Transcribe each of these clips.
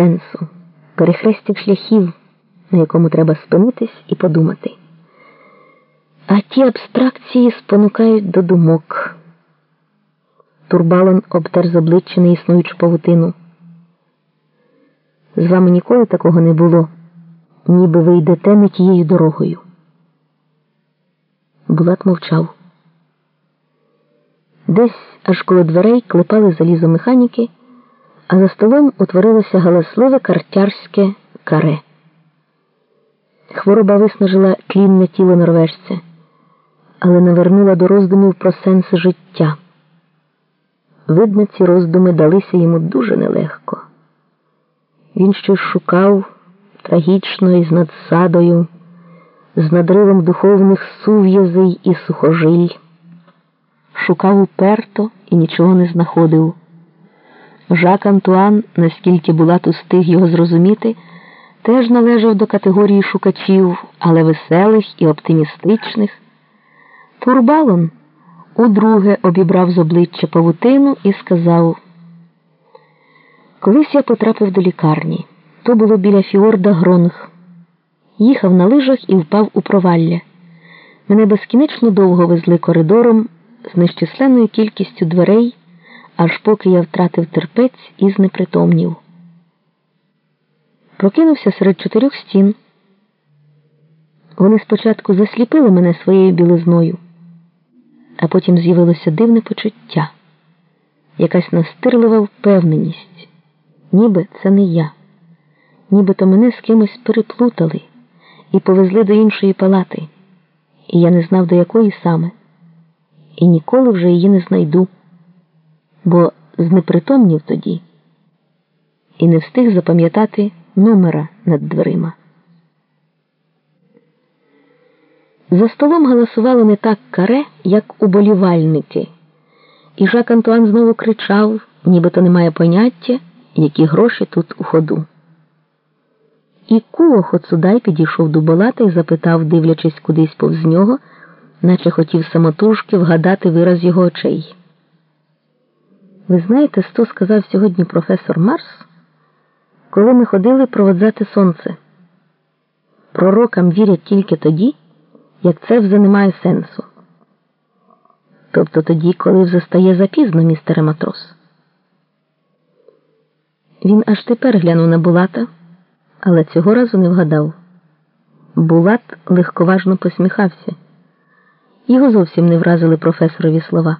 сенсу, перехрестя шляхів, на якому треба спинитись і подумати. А ті абстракції спонукають до думок. Турбалон обтер з обличчя неіснуючу павутину. З вами ніколи такого не було, ніби ви йдете не тією дорогою. Булат мовчав. Десь аж коло дверей клепали залізо механіки, а за столом утворилося галасливе картярське каре. Хвороба виснажила тлінне тіло норвежця, але навернула до роздумів про сенс життя. Видно, ці роздуми далися йому дуже нелегко. Він щось шукав трагічно і з надсадою, з надривом духовних сув'язей і сухожиль. Шукав уперто і нічого не знаходив. Жак Антуан, наскільки Булат устиг його зрозуміти, теж належав до категорії шукачів, але веселих і оптимістичних. Турбалон удруге обібрав з обличчя павутину і сказав: Колись я потрапив до лікарні. То було біля фіорда Гронг. Їхав на лижах і впав у провалля. Мене безкінечно довго везли коридором з нещисленною кількістю дверей, аж поки я втратив терпець і знепритомнів. Прокинувся серед чотирьох стін. Вони спочатку засліпили мене своєю білизною, а потім з'явилося дивне почуття, якась настирлива впевненість, ніби це не я, нібито мене з кимось переплутали і повезли до іншої палати, і я не знав, до якої саме, і ніколи вже її не знайду, бо знепритомнів тоді і не встиг запам'ятати номера над дверима. За столом голосували не так каре, як уболівальники, і Жак Антуан знову кричав, нібито немає поняття, які гроші тут у ходу. І Куо Хоцудай підійшов до Болата і запитав, дивлячись кудись повз нього, наче хотів самотужки вгадати вираз його очей. Ви знаєте, що сказав сьогодні професор Марс, коли ми ходили проводзати сонце? Пророкам вірять тільки тоді, як це вже не має сенсу. Тобто тоді, коли вже стає запізно, містере матрос. Він аж тепер глянув на Булата але цього разу не вгадав. Булат легковажно посміхався. Його зовсім не вразили професорові слова.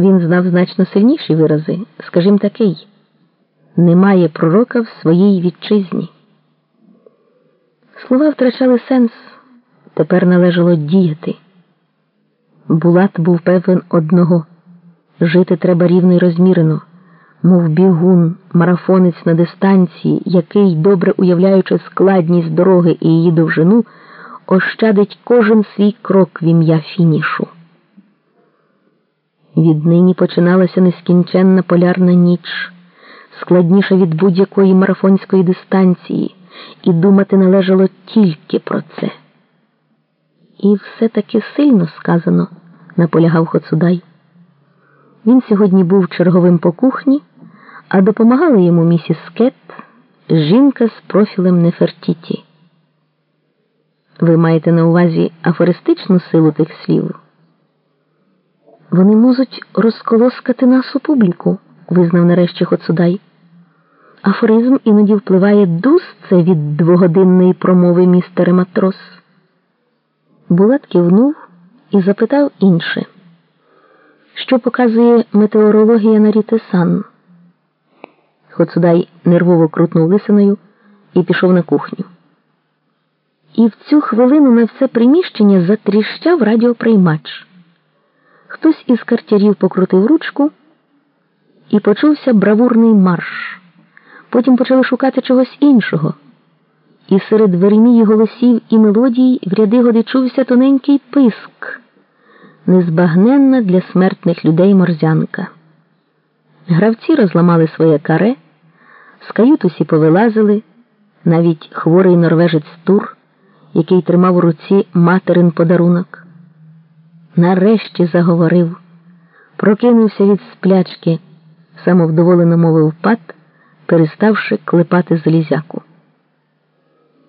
Він знав значно сильніші вирази, скажімо такий немає пророка в своїй вітчизні. Слова втрачали сенс, тепер належало діяти. Булат був певен одного жити треба рівно й розмірено мов бігун, марафонець на дистанції, який, добре уявляючи складність дороги і її довжину, ощадить кожен свій крок в ім'я фінішу. Віднині починалася нескінченна полярна ніч, складніша від будь-якої марафонської дистанції, і думати належало тільки про це. І все таки сильно сказано, наполягав Хоцудай. Він сьогодні був черговим по кухні, а допомагала йому місіс Кет, жінка з профілем Нефертіті. Ви маєте на увазі афористичну силу тих слів? Вони можуть розколоскати нас у публіку, визнав нарешті Хоцудай. Афоризм іноді впливає дужце від двогодинної промови містере матрос. Булат кивнув і запитав інше що показує метеорологія на Рітесан. Хоцудай нервово крутнув лисиною і пішов на кухню. І в цю хвилину на все приміщення затріщав радіоприймач. Хтось із картярів покрутив ручку і почувся бравурний марш. Потім почали шукати чогось іншого. І серед веремії голосів і мелодій в ряди годи чувся тоненький писк незбагненна для смертних людей морзянка. Гравці розламали своє каре, з кают усі повилазили, навіть хворий норвежець Тур, який тримав у руці материн подарунок. Нарешті заговорив, прокинувся від сплячки, самовдоволено мовив пат, переставши клепати залізяку.